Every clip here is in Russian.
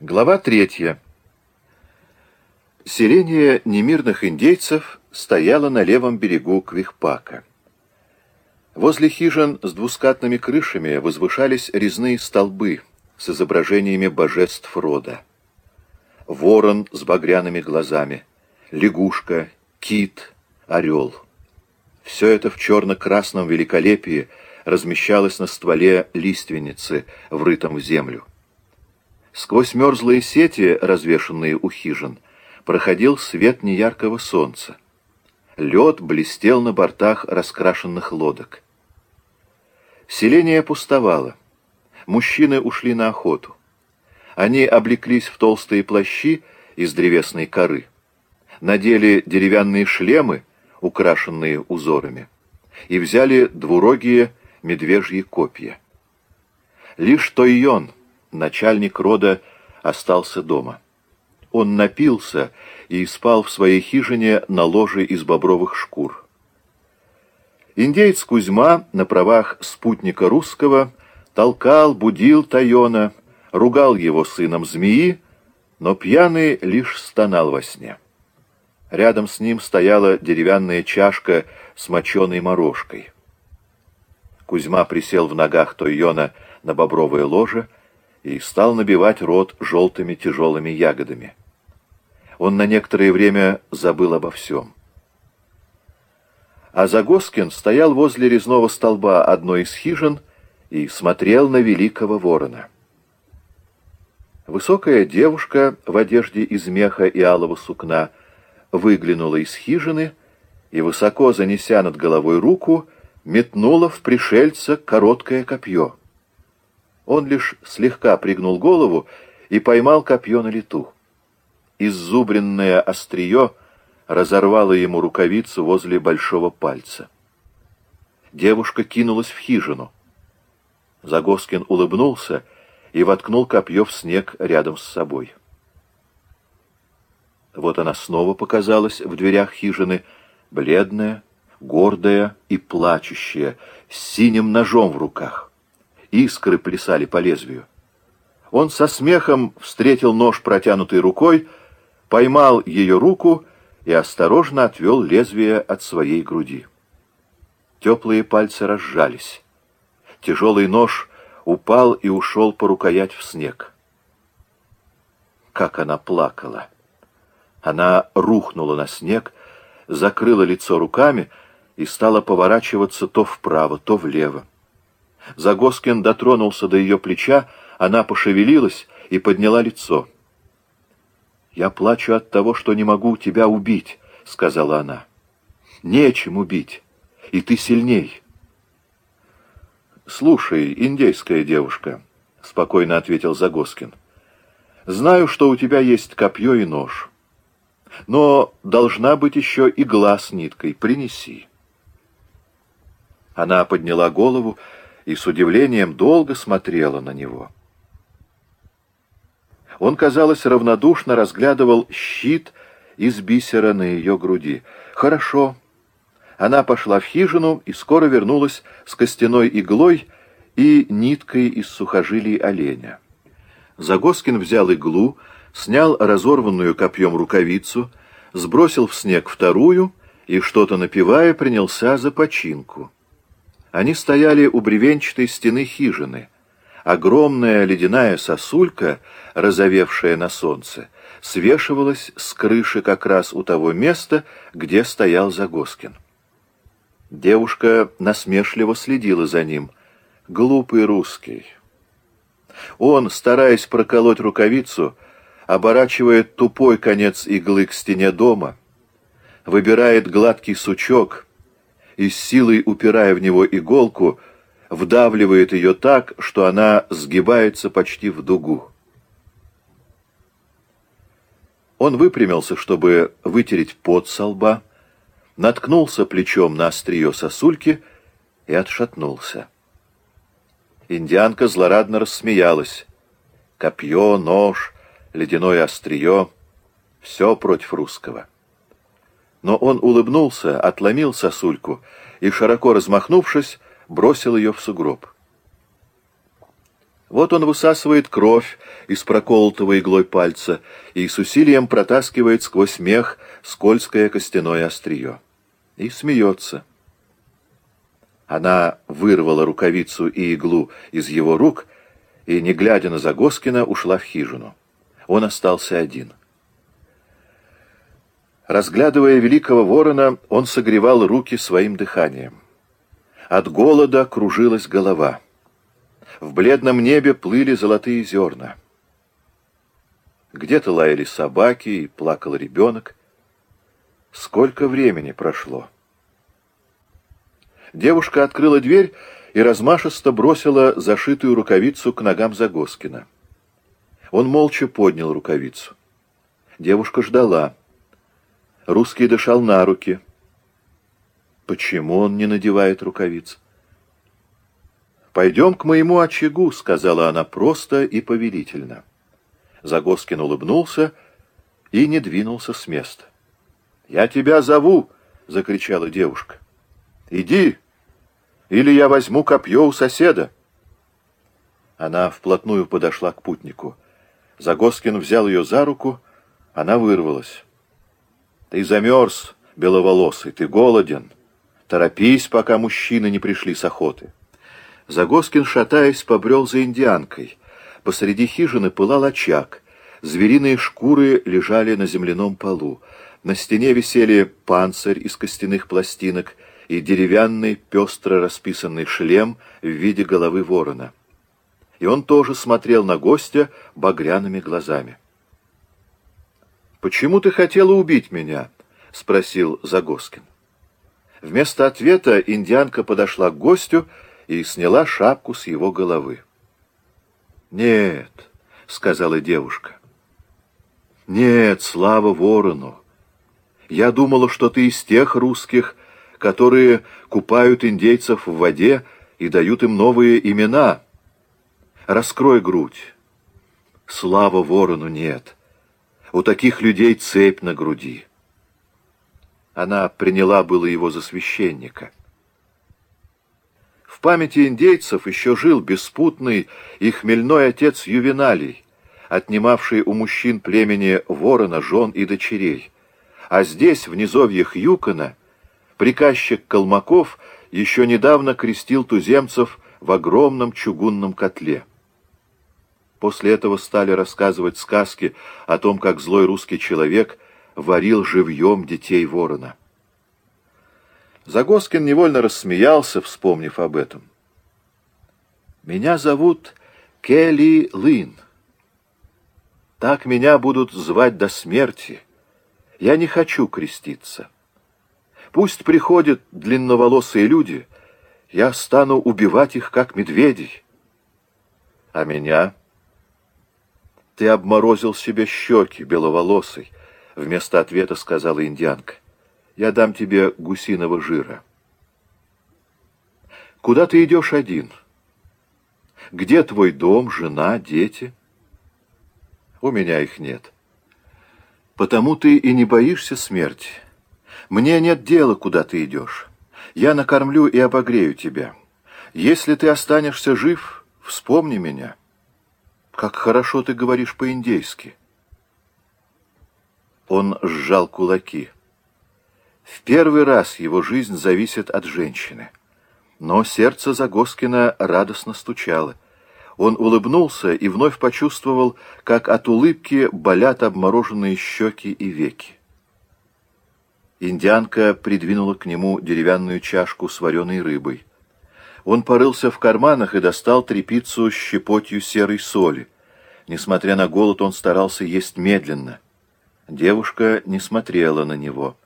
Глава третья. Селение немирных индейцев стояло на левом берегу Квихпака. Возле хижин с двускатными крышами возвышались резные столбы с изображениями божеств рода. Ворон с багряными глазами, лягушка, кит, орел. Все это в черно-красном великолепии размещалось на стволе лиственницы, врытом в землю. Сквозь мерзлые сети, развешанные у хижин, проходил свет неяркого солнца. Лед блестел на бортах раскрашенных лодок. Селение пустовало. Мужчины ушли на охоту. Они облеклись в толстые плащи из древесной коры, надели деревянные шлемы, украшенные узорами, и взяли двурогие медвежьи копья. Лишь Тойон — начальник рода остался дома. Он напился и спал в своей хижине на ложе из бобровых шкур. Индеец Кузьма на правах спутника русского толкал, будил Тайона, ругал его сыном змеи, но пьяный лишь стонал во сне. Рядом с ним стояла деревянная чашка с моченой морожкой. Кузьма присел в ногах Тойона на бобровое ложе и стал набивать рот желтыми тяжелыми ягодами. Он на некоторое время забыл обо всем. А Загоскин стоял возле резного столба одной из хижин и смотрел на великого ворона. Высокая девушка в одежде из меха и алого сукна выглянула из хижины и, высоко занеся над головой руку, метнула в пришельца короткое копье. Он лишь слегка пригнул голову и поймал копье на лету. Иззубренное острие разорвало ему рукавицу возле большого пальца. Девушка кинулась в хижину. Загоскин улыбнулся и воткнул копье в снег рядом с собой. Вот она снова показалась в дверях хижины, бледная, гордая и плачущая, с синим ножом в руках искры плясали по лезвию. Он со смехом встретил нож протянутой рукой, поймал ее руку и осторожно отвел лезвие от своей груди. Теплые пальцы разжались. Тяжелый нож упал и ушел по рукоять в снег. Как она плакала! Она рухнула на снег, закрыла лицо руками и стала поворачиваться то вправо, то влево. Загоскин дотронулся до ее плеча, она пошевелилась и подняла лицо. «Я плачу от того, что не могу тебя убить», — сказала она. «Нечем убить, и ты сильней». «Слушай, индейская девушка», — спокойно ответил Загоскин, — «знаю, что у тебя есть копье и нож, но должна быть еще игла с ниткой, принеси». Она подняла голову и с удивлением долго смотрела на него. Он, казалось, равнодушно разглядывал щит из бисера на ее груди. «Хорошо». Она пошла в хижину и скоро вернулась с костяной иглой и ниткой из сухожилий оленя. Загоскин взял иглу, снял разорванную копьем рукавицу, сбросил в снег вторую и, что-то напивая, принялся за починку. Они стояли у бревенчатой стены хижины. Огромная ледяная сосулька, разовевшая на солнце, свешивалась с крыши как раз у того места, где стоял Загоскин. Девушка насмешливо следила за ним. Глупый русский. Он, стараясь проколоть рукавицу, оборачивает тупой конец иглы к стене дома, выбирает гладкий сучок — и с силой упирая в него иголку, вдавливает ее так, что она сгибается почти в дугу. Он выпрямился, чтобы вытереть пот со лба, наткнулся плечом на острие сосульки и отшатнулся. Индианка злорадно рассмеялась. Копье, нож, ледяное острие — все против русского. Но он улыбнулся, отломил сосульку и, широко размахнувшись, бросил ее в сугроб. Вот он высасывает кровь из проколотого иглой пальца и с усилием протаскивает сквозь мех скользкое костяное острие. И смеется. Она вырвала рукавицу и иглу из его рук и, не глядя на Загоскина, ушла в хижину. Он остался один. Разглядывая великого ворона, он согревал руки своим дыханием. От голода кружилась голова. В бледном небе плыли золотые зерна. Где-то лаяли собаки и плакал ребенок. Сколько времени прошло? Девушка открыла дверь и размашисто бросила зашитую рукавицу к ногам Загоскина. Он молча поднял рукавицу. Девушка ждала. Русский дышал на руки. Почему он не надевает рукавиц? «Пойдем к моему очагу», — сказала она просто и повелительно. Загоскин улыбнулся и не двинулся с места. «Я тебя зову!» — закричала девушка. «Иди, или я возьму копье у соседа». Она вплотную подошла к путнику. Загоскин взял ее за руку, она вырвалась. «Ты замерз, беловолосый, ты голоден. Торопись, пока мужчины не пришли с охоты». Загоскин, шатаясь, побрел за индианкой. Посреди хижины пылал очаг. Звериные шкуры лежали на земляном полу. На стене висели панцирь из костяных пластинок и деревянный пестро расписанный шлем в виде головы ворона и он тоже смотрел на гостя багряными глазами. «Почему ты хотела убить меня?» — спросил Загоскин. Вместо ответа индианка подошла к гостю и сняла шапку с его головы. «Нет», — сказала девушка. «Нет, слава ворону! Я думала, что ты из тех русских, которые купают индейцев в воде и дают им новые имена». Раскрой грудь. Слава ворону нет. У таких людей цепь на груди. Она приняла было его за священника. В памяти индейцев еще жил беспутный и хмельной отец Ювеналий, отнимавший у мужчин племени ворона, жен и дочерей. А здесь, в низовьях Юкона, приказчик Калмаков еще недавно крестил туземцев в огромном чугунном котле. После этого стали рассказывать сказки о том, как злой русский человек варил живьем детей ворона. Загоскин невольно рассмеялся, вспомнив об этом. «Меня зовут Келли Лин. Так меня будут звать до смерти. Я не хочу креститься. Пусть приходят длинноволосые люди, я стану убивать их, как медведей. А меня...» «Ты обморозил себе щеки, беловолосый», — вместо ответа сказала индианка. «Я дам тебе гусиного жира». «Куда ты идешь один? Где твой дом, жена, дети?» «У меня их нет». «Потому ты и не боишься смерти. Мне нет дела, куда ты идешь. Я накормлю и обогрею тебя. Если ты останешься жив, вспомни меня». Как хорошо ты говоришь по-индейски. Он сжал кулаки. В первый раз его жизнь зависит от женщины. Но сердце Загоскина радостно стучало. Он улыбнулся и вновь почувствовал, как от улыбки болят обмороженные щеки и веки. Индианка придвинула к нему деревянную чашку с вареной рыбой. Он порылся в карманах и достал трепицу с щепотью серой соли. Несмотря на голод, он старался есть медленно. Девушка не смотрела на него.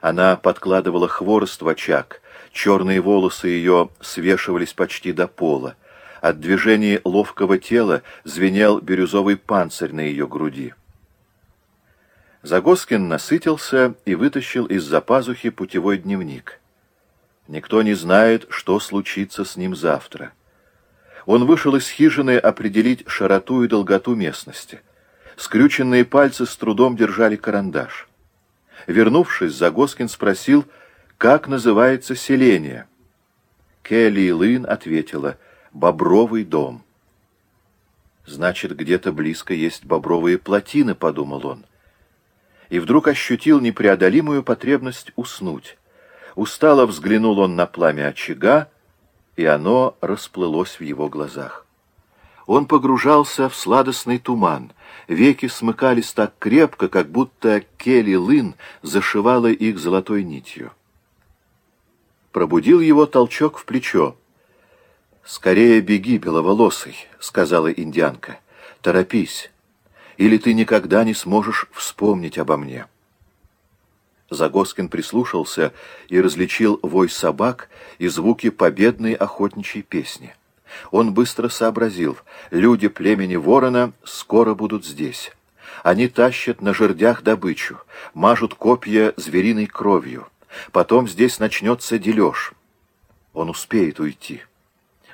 Она подкладывала хворост в очаг. Черные волосы ее свешивались почти до пола. От движений ловкого тела звенел бирюзовый панцирь на ее груди. Загоскин насытился и вытащил из-за пазухи путевой дневник. Никто не знает, что случится с ним завтра. Он вышел из хижины определить широту и долготу местности. Скрюченные пальцы с трудом держали карандаш. Вернувшись, Загоскин спросил, как называется селение. Келли Лын ответила «Бобровый дом». Значит, где-то близко есть бобровые плотины, — подумал он. И вдруг ощутил непреодолимую потребность уснуть. Устало взглянул он на пламя очага, и оно расплылось в его глазах. Он погружался в сладостный туман. Веки смыкались так крепко, как будто Келли Лын зашивала их золотой нитью. Пробудил его толчок в плечо. «Скорее беги, беловолосый», — сказала индианка. «Торопись, или ты никогда не сможешь вспомнить обо мне». Загоскин прислушался и различил вой собак и звуки победной охотничьей песни. Он быстро сообразил, люди племени ворона скоро будут здесь. Они тащат на жердях добычу, мажут копья звериной кровью. Потом здесь начнется дележ. Он успеет уйти.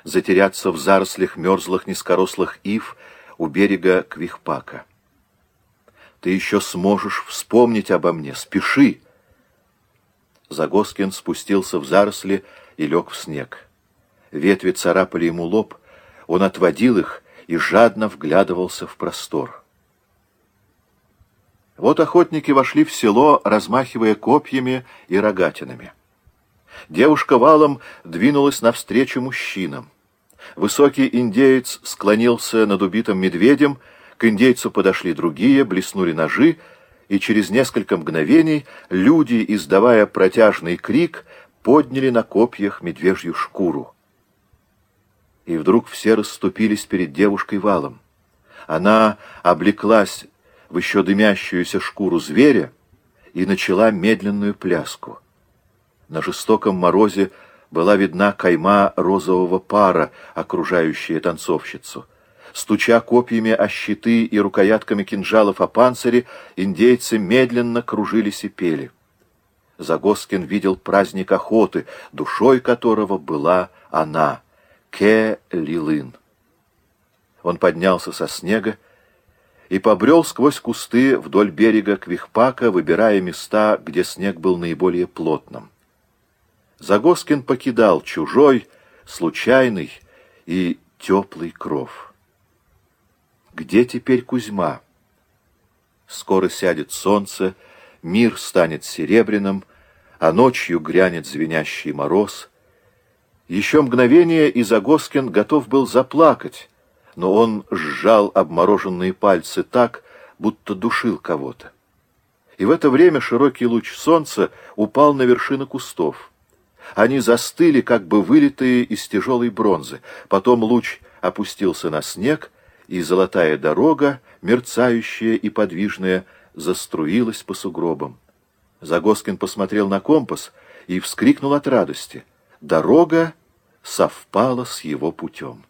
Затеряться в зарослях мерзлых низкорослых ив у берега Квихпака. Ты еще сможешь вспомнить обо мне. Спеши!» Загоскин спустился в заросли и лег в снег. Ветви царапали ему лоб, он отводил их и жадно вглядывался в простор. Вот охотники вошли в село, размахивая копьями и рогатинами. Девушка валом двинулась навстречу мужчинам. Высокий индеец склонился над убитым медведем, к индейцу подошли другие, блеснули ножи, и через несколько мгновений люди, издавая протяжный крик, подняли на копьях медвежью шкуру и вдруг все расступились перед девушкой валом. Она облеклась в еще дымящуюся шкуру зверя и начала медленную пляску. На жестоком морозе была видна кайма розового пара, окружающая танцовщицу. Стуча копьями о щиты и рукоятками кинжалов о панцире, индейцы медленно кружились и пели. Загоскин видел праздник охоты, душой которого была она — Ке-Лилын. Он поднялся со снега и побрел сквозь кусты вдоль берега Квихпака, выбирая места, где снег был наиболее плотным. Загоскин покидал чужой, случайный и теплый кров. Где теперь Кузьма? Скоро сядет солнце, мир станет серебряным, а ночью грянет звенящий мороз — еще мгновение, и Загоскин готов был заплакать, но он сжал обмороженные пальцы так, будто душил кого-то. И в это время широкий луч солнца упал на вершины кустов. Они застыли, как бы вылитые из тяжелой бронзы. Потом луч опустился на снег, и золотая дорога, мерцающая и подвижная, заструилась по сугробам. Загоскин посмотрел на компас и вскрикнул от радости — дорога совпала с его путем.